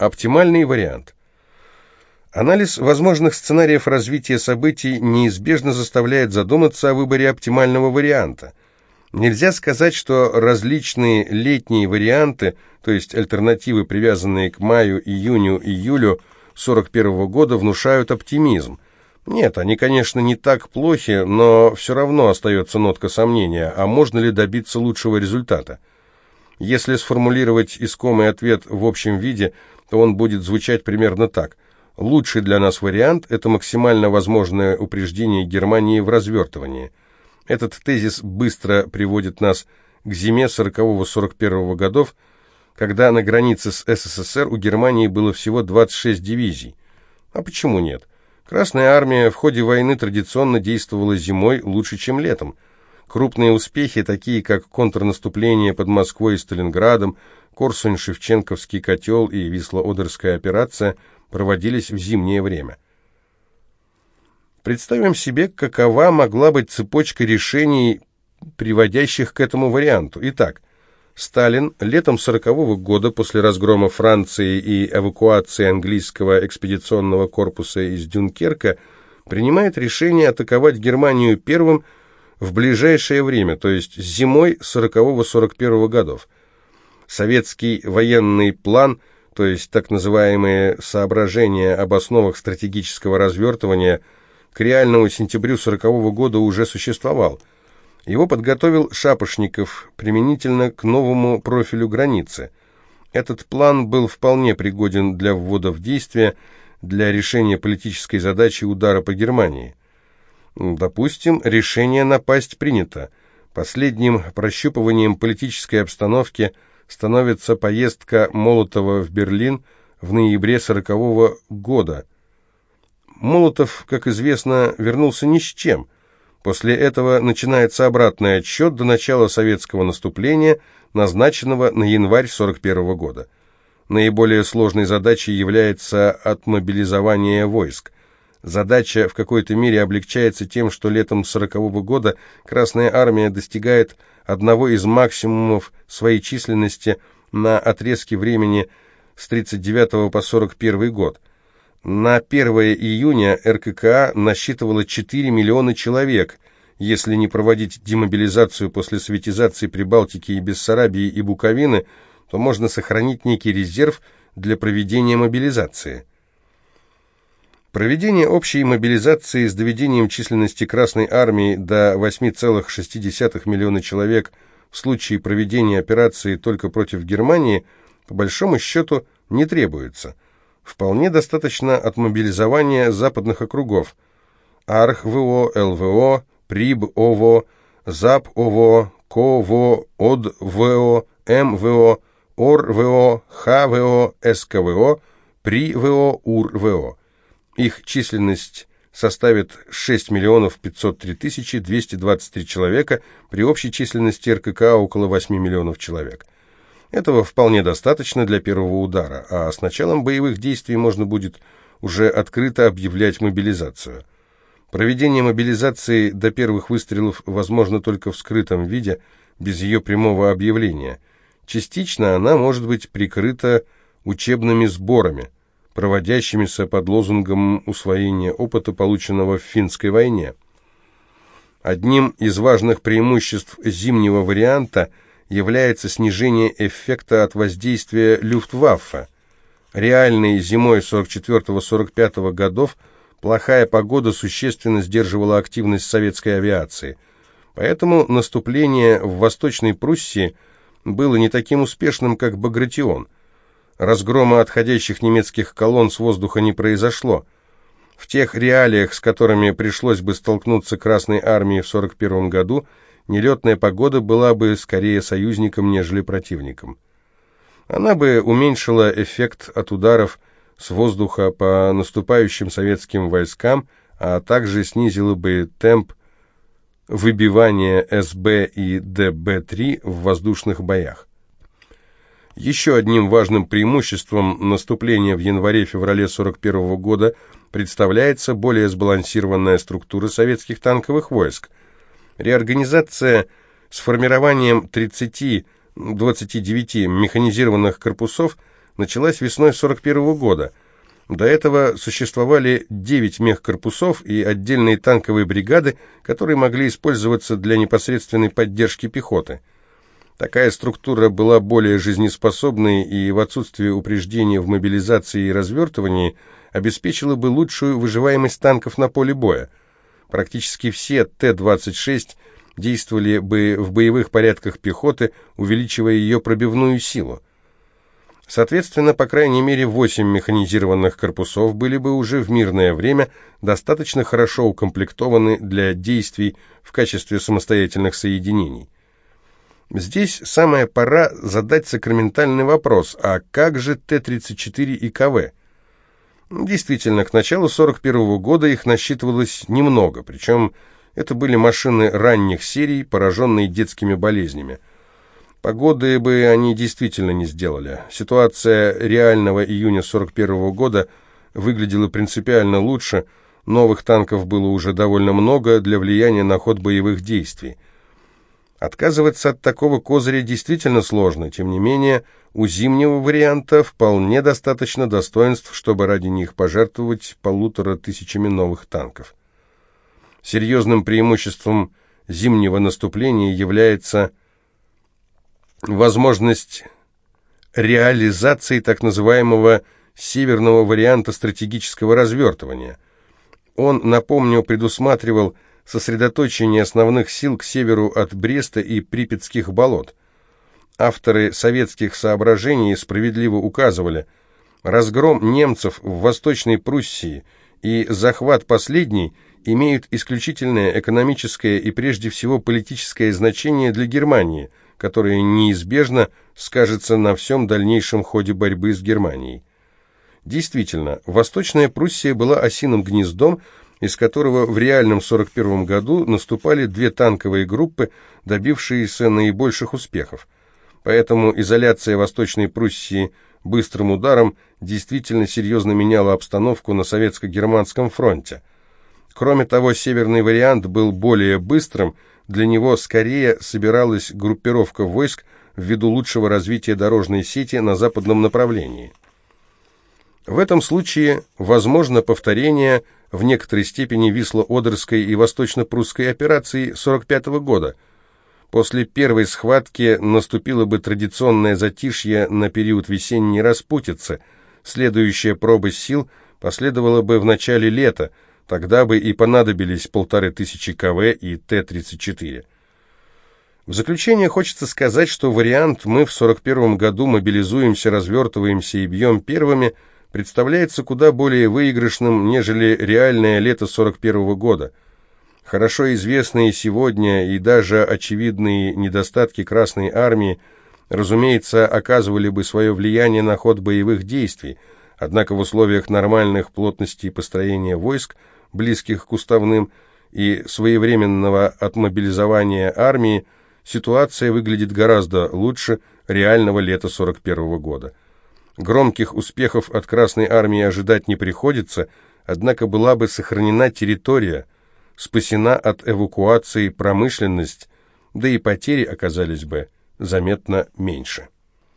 Оптимальный вариант. Анализ возможных сценариев развития событий неизбежно заставляет задуматься о выборе оптимального варианта. Нельзя сказать, что различные летние варианты, то есть альтернативы, привязанные к маю, июню, июлю 41 года, внушают оптимизм. Нет, они, конечно, не так плохи, но все равно остается нотка сомнения, а можно ли добиться лучшего результата. Если сформулировать искомый ответ в общем виде, он будет звучать примерно так. Лучший для нас вариант – это максимально возможное упреждение Германии в развертывании – этот тезис быстро приводит нас к зиме 40-41 годов, когда на границе с СССР у Германии было всего 26 дивизий. А почему нет? Красная армия в ходе войны традиционно действовала зимой лучше, чем летом. Крупные успехи, такие как контрнаступление под Москвой и Сталинградом, Корсунь-Шевченковский котел и Висло-Одерская операция, проводились в зимнее время. Представим себе, какова могла быть цепочка решений, приводящих к этому варианту. Итак, Сталин летом 40-го года после разгрома Франции и эвакуации английского экспедиционного корпуса из Дюнкерка принимает решение атаковать Германию первым в ближайшее время, то есть зимой 40-41 годов. Советский военный план, то есть так называемые соображения об основах стратегического развертывания – к реальному сентябрю 40 года уже существовал. Его подготовил Шапошников применительно к новому профилю границы. Этот план был вполне пригоден для ввода в действие, для решения политической задачи удара по Германии. Допустим, решение напасть принято. Последним прощупыванием политической обстановки становится поездка Молотова в Берлин в ноябре 40 года – Молотов, как известно, вернулся ни с чем. После этого начинается обратный отсчет до начала советского наступления, назначенного на январь 41 года. Наиболее сложной задачей является отмобилизование войск. Задача в какой-то мере облегчается тем, что летом 40 -го года Красная Армия достигает одного из максимумов своей численности на отрезке времени с 39 по 41 год – на 1 июня РККА насчитывало 4 миллиона человек. Если не проводить демобилизацию после советизации Прибалтики и Бессарабии и Буковины, то можно сохранить некий резерв для проведения мобилизации. Проведение общей мобилизации с доведением численности Красной Армии до 8,6 миллиона человек в случае проведения операции только против Германии, по большому счету, не требуется – вполне достаточно отмобилизования западных округов. Арх-ВО, ЛВО, ПРИБ-ОВО, ЗАП-ОВО, КОВО, ОД-ВО, МВО, ОР-ВО, ХВО, СКВО, ПРИ-ВО, УР-ВО. Их численность составит 6 миллионов 503 тысячи 223 человека при общей численности РКК около 8 миллионов человек. Этого вполне достаточно для первого удара, а с началом боевых действий можно будет уже открыто объявлять мобилизацию. Проведение мобилизации до первых выстрелов возможно только в скрытом виде, без ее прямого объявления. Частично она может быть прикрыта учебными сборами, проводящимися под лозунгом усвоения опыта, полученного в финской войне. Одним из важных преимуществ зимнего варианта – является снижение эффекта от воздействия Люфтваффе. Реальной зимой 44-45 годов плохая погода существенно сдерживала активность советской авиации. Поэтому наступление в Восточной Пруссии было не таким успешным, как Багратион. Разгрома отходящих немецких колонн с воздуха не произошло. В тех реалиях, с которыми пришлось бы столкнуться Красной армии в 41 году, нелетная погода была бы скорее союзником, нежели противником. Она бы уменьшила эффект от ударов с воздуха по наступающим советским войскам, а также снизила бы темп выбивания СБ и ДБ-3 в воздушных боях. Еще одним важным преимуществом наступления в январе-феврале 41 года представляется более сбалансированная структура советских танковых войск – Реорганизация с формированием 30-29 механизированных корпусов началась весной 41 года. До этого существовали 9 мехкорпусов и отдельные танковые бригады, которые могли использоваться для непосредственной поддержки пехоты. Такая структура была более жизнеспособной и в отсутствие упреждения в мобилизации и развертывании обеспечила бы лучшую выживаемость танков на поле боя. Практически все Т-26 действовали бы в боевых порядках пехоты, увеличивая ее пробивную силу. Соответственно, по крайней мере, восемь механизированных корпусов были бы уже в мирное время достаточно хорошо укомплектованы для действий в качестве самостоятельных соединений. Здесь самая пора задать сакраментальный вопрос, а как же Т-34 и КВ? Действительно, к началу 41 года их насчитывалось немного, причем это были машины ранних серий, пораженные детскими болезнями. Погоды бы они действительно не сделали. Ситуация реального июня 41 года выглядела принципиально лучше, новых танков было уже довольно много для влияния на ход боевых действий. Отказываться от такого козыря действительно сложно, тем не менее, у зимнего варианта вполне достаточно достоинств, чтобы ради них пожертвовать полутора тысячами новых танков. Серьезным преимуществом зимнего наступления является возможность реализации так называемого северного варианта стратегического развертывания. Он, напомню, предусматривал сосредоточение основных сил к северу от Бреста и Припятских болот. Авторы советских соображений справедливо указывали, разгром немцев в Восточной Пруссии и захват последней имеют исключительное экономическое и прежде всего политическое значение для Германии – которое неизбежно скажется на всем дальнейшем ходе борьбы с Германией. Действительно, Восточная Пруссия была осиным гнездом, из которого в реальном 41 году наступали две танковые группы, добившиеся наибольших успехов. Поэтому изоляция Восточной Пруссии быстрым ударом действительно серьезно меняла обстановку на советско-германском фронте. Кроме того, северный вариант был более быстрым, для него скорее собиралась группировка войск ввиду лучшего развития дорожной сети на западном направлении. В этом случае возможно повторение в некоторой степени Висло-Одерской и Восточно-Прусской операции 45 года. После первой схватки наступило бы традиционное затишье на период весенней распутицы. Следующая проба сил последовала бы в начале лета, Тогда бы и понадобились полторы тысячи КВ и Т-34. В заключение хочется сказать, что вариант «мы в 41 году мобилизуемся, развертываемся и бьем первыми» представляется куда более выигрышным, нежели реальное лето 41 года. Хорошо известные сегодня и даже очевидные недостатки Красной Армии, разумеется, оказывали бы свое влияние на ход боевых действий, однако в условиях нормальных плотностей построения войск – близких к уставным, и своевременного отмобилизования армии, ситуация выглядит гораздо лучше реального лета 41 года. Громких успехов от Красной армии ожидать не приходится, однако была бы сохранена территория, спасена от эвакуации промышленность, да и потери оказались бы заметно меньше.